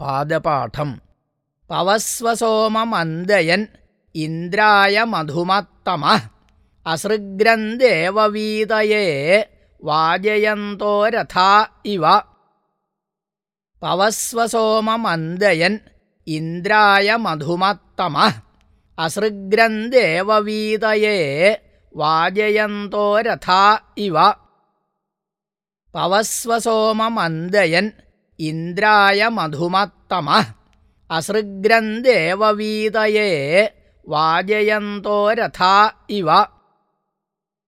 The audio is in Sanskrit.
पादपाठम् पवस्वसोममन्दयन् इन्द्राय मधुमत्तमः असृग्रन्देववीतये वाजयन्तो रथा इव पवस्वसोममन्दयन् इन्द्राय मधुमत्तमः असृग्रन्देववीतये वाजयन्तो रथा इव पवस्वसोममन्दयन् इन्द्राय मधुमत्तमः असृग्रन्देववीतये वाजयन्तो रथा इव